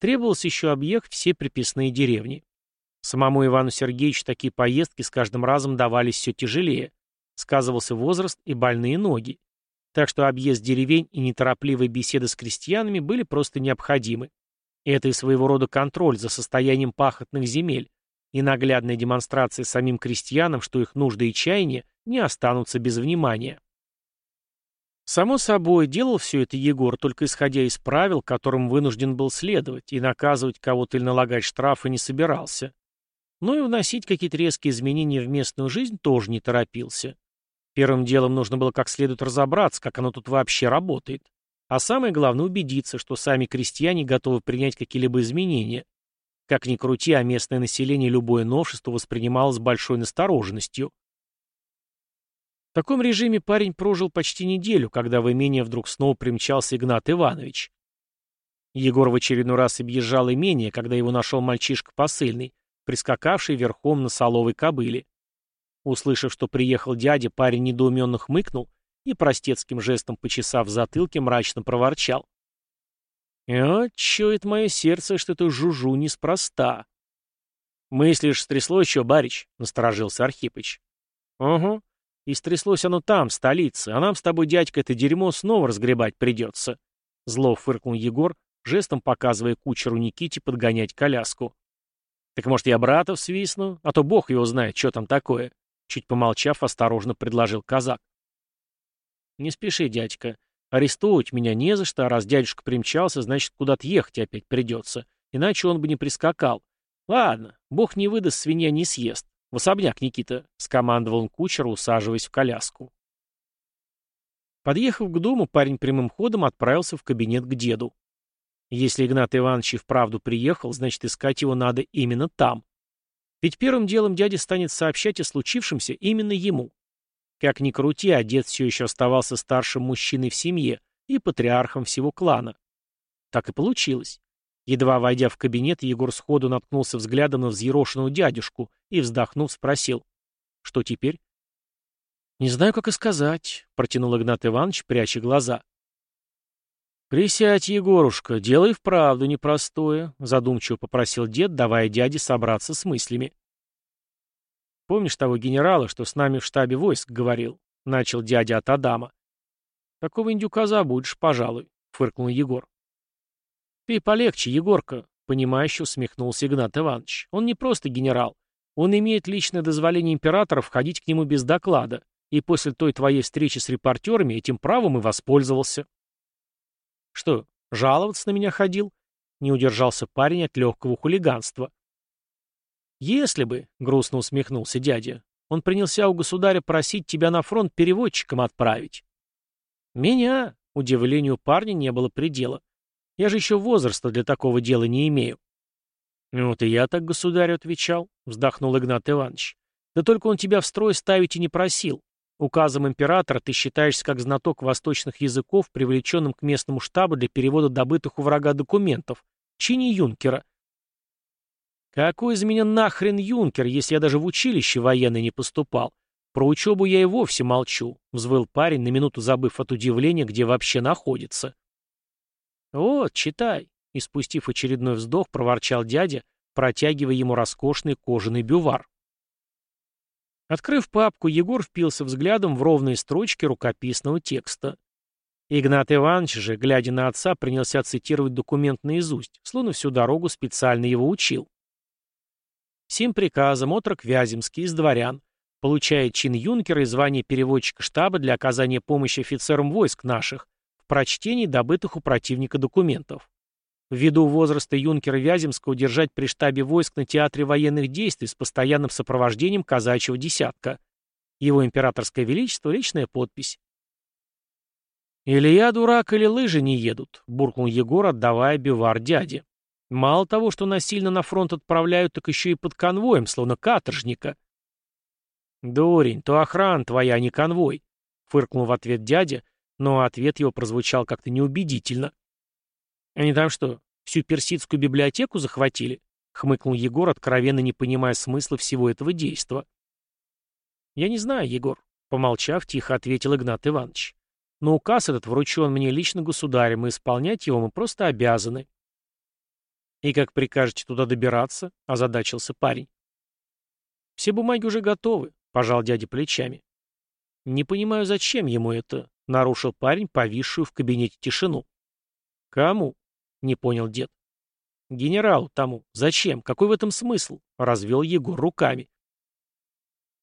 Требовалось еще объехать все приписные деревни. Самому Ивану Сергеевичу такие поездки с каждым разом давались все тяжелее. Сказывался возраст и больные ноги. Так что объезд деревень и неторопливые беседы с крестьянами были просто необходимы. Это и своего рода контроль за состоянием пахотных земель, и наглядная демонстрация самим крестьянам, что их нужды и чаяния не останутся без внимания. Само собой, делал все это Егор, только исходя из правил, которым вынужден был следовать, и наказывать кого-то или налагать штрафы не собирался. Но и вносить какие-то резкие изменения в местную жизнь тоже не торопился. Первым делом нужно было как следует разобраться, как оно тут вообще работает. А самое главное убедиться, что сами крестьяне готовы принять какие-либо изменения. Как ни крути, а местное население любое новшество воспринимало с большой настороженностью. В таком режиме парень прожил почти неделю, когда в имение вдруг снова примчался Игнат Иванович. Егор в очередной раз объезжал имение, когда его нашел мальчишка посыльный, прискакавший верхом на соловой кобыле. Услышав, что приехал дядя, парень недоуменно хмыкнул и, простецким жестом почесав затылки, мрачно проворчал. «О, чует мое сердце, что это жужу неспроста». «Мыслишь, стрясло еще, барич?» — насторожился Архипыч. «Угу. И стряслось оно там, в столице, а нам с тобой, дядька, это дерьмо снова разгребать придется. Зло фыркнул Егор, жестом показывая кучеру Никите подгонять коляску. Так может, я братов свистну? А то бог его знает, что там такое. Чуть помолчав, осторожно предложил казак. Не спеши, дядька. Арестовывать меня не за что, а раз дядюшка примчался, значит, куда-то ехать опять придется. Иначе он бы не прискакал. Ладно, бог не выдаст, свинья не съест. В особняк, Никита, — скомандовал он кучеру, усаживаясь в коляску. Подъехав к дому, парень прямым ходом отправился в кабинет к деду. Если Игнат Иванович и вправду приехал, значит, искать его надо именно там. Ведь первым делом дядя станет сообщать о случившемся именно ему. Как ни крути, дед все еще оставался старшим мужчиной в семье и патриархом всего клана. Так и получилось. Едва войдя в кабинет, Егор сходу наткнулся взглядом на взъерошенного дядюшку и, вздохнув, спросил. «Что теперь?» «Не знаю, как и сказать», — протянул Игнат Иванович, пряча глаза. «Присядь, Егорушка, дело и вправду непростое», — задумчиво попросил дед, давая дяде собраться с мыслями. «Помнишь того генерала, что с нами в штабе войск говорил?» — начал дядя от Адама. «Такого индюка забудешь, пожалуй», — фыркнул Егор. «Ты полегче, Егорка», — понимающе усмехнулся Игнат Иванович. «Он не просто генерал. Он имеет личное дозволение императора входить к нему без доклада, и после той твоей встречи с репортерами этим правом и воспользовался». «Что, жаловаться на меня ходил?» — не удержался парень от легкого хулиганства. «Если бы», — грустно усмехнулся дядя, — «он принялся у государя просить тебя на фронт переводчиком отправить». «Меня?» — удивлению парня не было предела. «Я же еще возраста для такого дела не имею». «Ну, вот и я так государю отвечал», — вздохнул Игнат Иванович. «Да только он тебя в строй ставить и не просил. Указом императора ты считаешься как знаток восточных языков, привлеченным к местному штабу для перевода добытых у врага документов. Чини юнкера. Какой из меня нахрен юнкер, если я даже в училище военное не поступал? Про учебу я и вовсе молчу, — взвыл парень, на минуту забыв от удивления, где вообще находится. Вот, читай, — и спустив очередной вздох, проворчал дядя, протягивая ему роскошный кожаный бювар. Открыв папку, Егор впился взглядом в ровные строчки рукописного текста. Игнат Иванович же, глядя на отца, принялся цитировать документ наизусть, словно всю дорогу специально его учил. Сим приказом отрок Вяземский из дворян получает чин юнкера и звание переводчика штаба для оказания помощи офицерам войск наших в прочтении добытых у противника документов. Ввиду возраста юнкера Вяземского держать при штабе войск на театре военных действий с постоянным сопровождением казачьего десятка. Его императорское величество — личная подпись. «Или я дурак, или лыжи не едут», — буркнул Егор, отдавая бивар дяде. «Мало того, что насильно на фронт отправляют, так еще и под конвоем, словно каторжника». «Дурень, то охрана твоя, а не конвой», — фыркнул в ответ дядя, но ответ его прозвучал как-то неубедительно. «Они там что, всю персидскую библиотеку захватили?» — хмыкнул Егор, откровенно не понимая смысла всего этого действа. «Я не знаю, Егор», — помолчав, тихо ответил Игнат Иванович. «Но указ этот вручен мне лично государем, и исполнять его мы просто обязаны». «И как прикажете туда добираться?» — озадачился парень. «Все бумаги уже готовы», — пожал дядя плечами. «Не понимаю, зачем ему это?» — нарушил парень повисшую в кабинете тишину. «Кому?» — не понял дед. «Генералу тому. Зачем? Какой в этом смысл?» — развел Егор руками.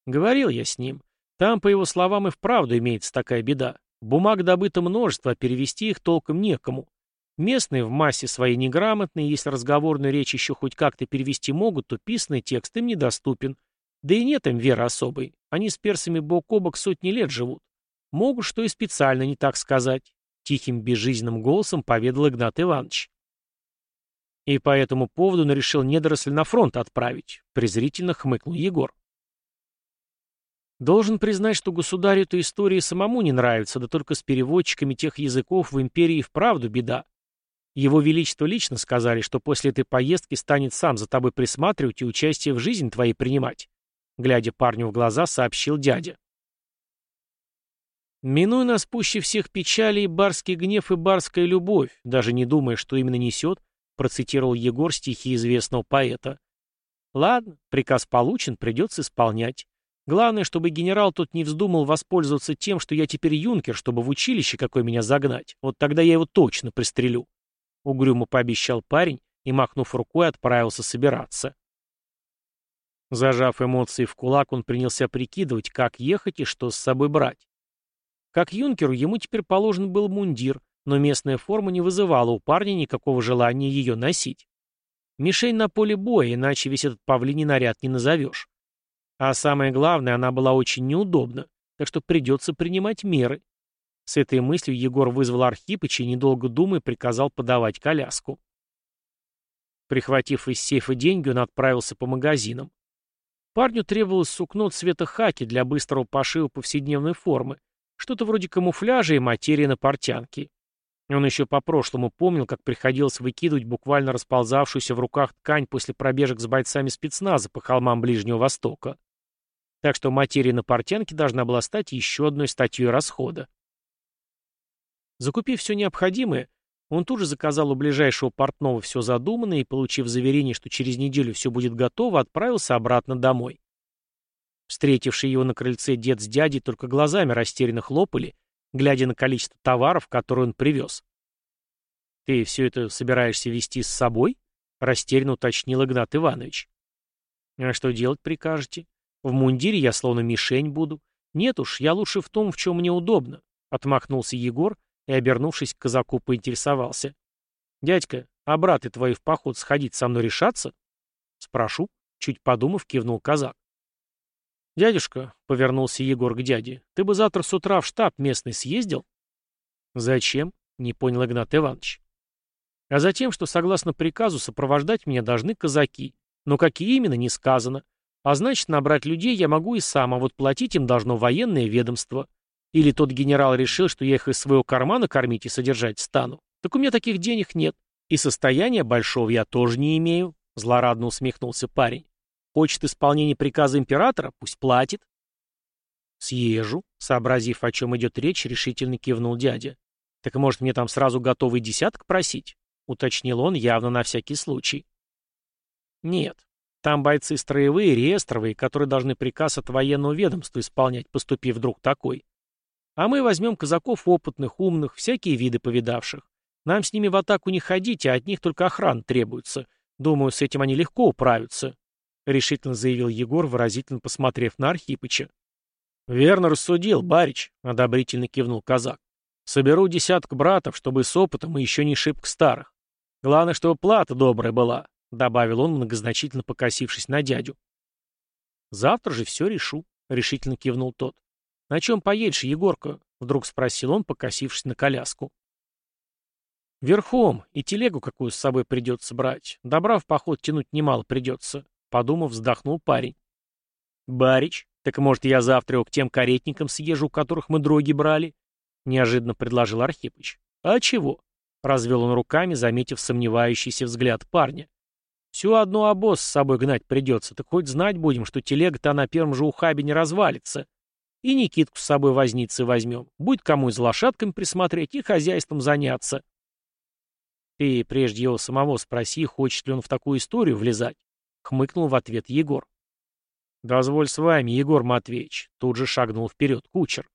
Говорил я с ним. Там, по его словам, и вправду имеется такая беда. Бумаг добыто множество, а перевести их толком некому. Местные в массе своей неграмотные, если разговорную речь еще хоть как-то перевести могут, то писанный текст им недоступен. Да и нет им веры особой. Они с персами бок о бок сотни лет живут. Могут что и специально не так сказать. Тихим безжизненным голосом поведал Игнат Иванович. И по этому поводу он решил недоросль на фронт отправить, презрительно хмыкнул Егор. Должен признать, что государю эта история самому не нравится, да только с переводчиками тех языков в империи вправду беда. Его Величество лично сказали, что после этой поездки станет сам за тобой присматривать и участие в жизни твоей принимать. Глядя парню в глаза, сообщил дядя. Минуй нас пуще всех печалей барский гнев и барская любовь, даже не думая, что именно несет, процитировал Егор стихи известного поэта. Ладно, приказ получен, придется исполнять. Главное, чтобы генерал тут не вздумал воспользоваться тем, что я теперь юнкер, чтобы в училище какой меня загнать. Вот тогда я его точно пристрелю. Угрюмо пообещал парень и, махнув рукой, отправился собираться. Зажав эмоции в кулак, он принялся прикидывать, как ехать и что с собой брать. Как юнкеру ему теперь положен был мундир, но местная форма не вызывала у парня никакого желания ее носить. Мишень на поле боя, иначе весь этот павлиний наряд не назовешь. А самое главное, она была очень неудобна, так что придется принимать меры. С этой мыслью Егор вызвал Архипыча и, недолго думая, приказал подавать коляску. Прихватив из сейфа деньги, он отправился по магазинам. Парню требовалось сукно цвета хаки для быстрого пошива повседневной формы, что-то вроде камуфляжа и материи на портянке. Он еще по-прошлому помнил, как приходилось выкидывать буквально расползавшуюся в руках ткань после пробежек с бойцами спецназа по холмам Ближнего Востока. Так что материя на портянке должна была стать еще одной статьей расхода. Закупив все необходимое, он тут же заказал у ближайшего портного все задуманное и, получив заверение, что через неделю все будет готово, отправился обратно домой. Встретивший его на крыльце дед с дядей только глазами растерянно хлопали, глядя на количество товаров, которые он привез. «Ты все это собираешься вести с собой?» — растерянно уточнил Игнат Иванович. «А что делать прикажете? В мундире я словно мишень буду. Нет уж, я лучше в том, в чем мне удобно», — отмахнулся Егор и, обернувшись к казаку, поинтересовался. «Дядька, а браты твои в поход сходить со мной решатся?» «Спрошу», — чуть подумав, кивнул казак. «Дядюшка», — повернулся Егор к дяде, — «ты бы завтра с утра в штаб местный съездил?» «Зачем?» — не понял Игнат Иванович. «А затем, что согласно приказу сопровождать меня должны казаки. Но какие именно, не сказано. А значит, набрать людей я могу и сам, а вот платить им должно военное ведомство. Или тот генерал решил, что я их из своего кармана кормить и содержать стану. Так у меня таких денег нет. И состояния большого я тоже не имею», — злорадно усмехнулся парень. Хочет исполнения приказа императора? Пусть платит. Съезжу, сообразив, о чем идет речь, решительно кивнул дядя. Так может мне там сразу готовый десяток просить? Уточнил он явно на всякий случай. Нет, там бойцы строевые, реестровые, которые должны приказ от военного ведомства исполнять, поступив вдруг такой. А мы возьмем казаков опытных, умных, всякие виды повидавших. Нам с ними в атаку не ходить, а от них только охрана требуется. Думаю, с этим они легко управятся. — решительно заявил Егор, выразительно посмотрев на Архипыча. «Верно рассудил, барич», — одобрительно кивнул казак. «Соберу десяток братов, чтобы с опытом и еще не шибко старых. Главное, чтобы плата добрая была», — добавил он, многозначительно покосившись на дядю. «Завтра же все решу», — решительно кивнул тот. «На чем поедешь, Егорка?» — вдруг спросил он, покосившись на коляску. «Верхом, и телегу какую с собой придется брать. Добра в поход тянуть немало придется», Подумав, вздохнул парень. «Барич, так может я завтра к тем каретникам съезжу, у которых мы дроги брали?» Неожиданно предложил Архипыч. «А чего?» Развел он руками, заметив сомневающийся взгляд парня. «Всю одну обоз с собой гнать придется, так хоть знать будем, что телега-то на первом же ухабе не развалится. И Никитку с собой возницы возьмем. Будет кому и за лошадками присмотреть, и хозяйством заняться». «Ты прежде его самого спроси, хочет ли он в такую историю влезать», хмыкнул в ответ Егор. «Дозволь с вами, Егор Матвеевич», — тут же шагнул вперед кучер.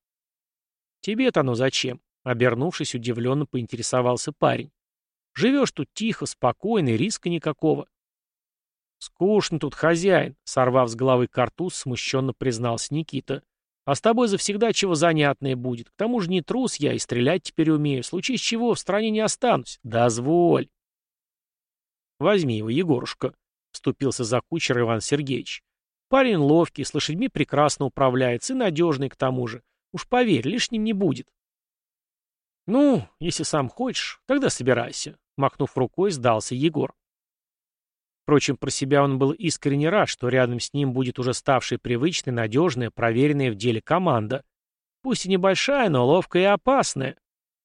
«Тебе-то оно зачем?» — обернувшись, удивленно поинтересовался парень. «Живешь тут тихо, спокойно, и риска никакого». «Скучно тут, хозяин», — сорвав с головы картуз, смущенно признался Никита. «А с тобой завсегда чего занятное будет. К тому же не трус я и стрелять теперь умею. В случае чего в стране не останусь. Дозволь». «Возьми его, Егорушка», — вступился за кучера Иван Сергеевич. «Парень ловкий, с лошадьми прекрасно управляется и надежный к тому же. Уж поверь, лишним не будет». «Ну, если сам хочешь, тогда собирайся», — махнув рукой, сдался Егор. Впрочем, про себя он был искренне рад, что рядом с ним будет уже ставшая привычная, надежная, проверенная в деле команда. Пусть и небольшая, но ловкая и опасная.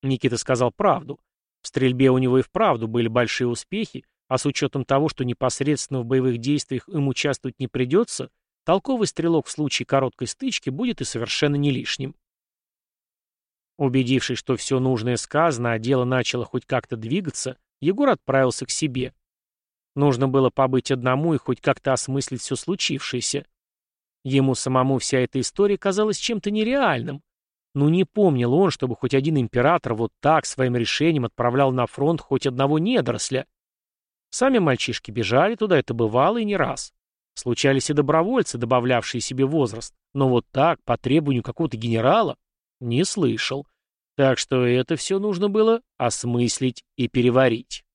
Никита сказал правду. В стрельбе у него и вправду были большие успехи, а с учетом того, что непосредственно в боевых действиях им участвовать не придется, толковый стрелок в случае короткой стычки будет и совершенно не лишним. Убедившись, что все нужное сказано, а дело начало хоть как-то двигаться, Егор отправился к себе. Нужно было побыть одному и хоть как-то осмыслить все случившееся. Ему самому вся эта история казалась чем-то нереальным. Но не помнил он, чтобы хоть один император вот так своим решением отправлял на фронт хоть одного недоросля. Сами мальчишки бежали туда, это бывало и не раз. Случались и добровольцы, добавлявшие себе возраст. Но вот так, по требованию какого-то генерала, не слышал. Так что это все нужно было осмыслить и переварить.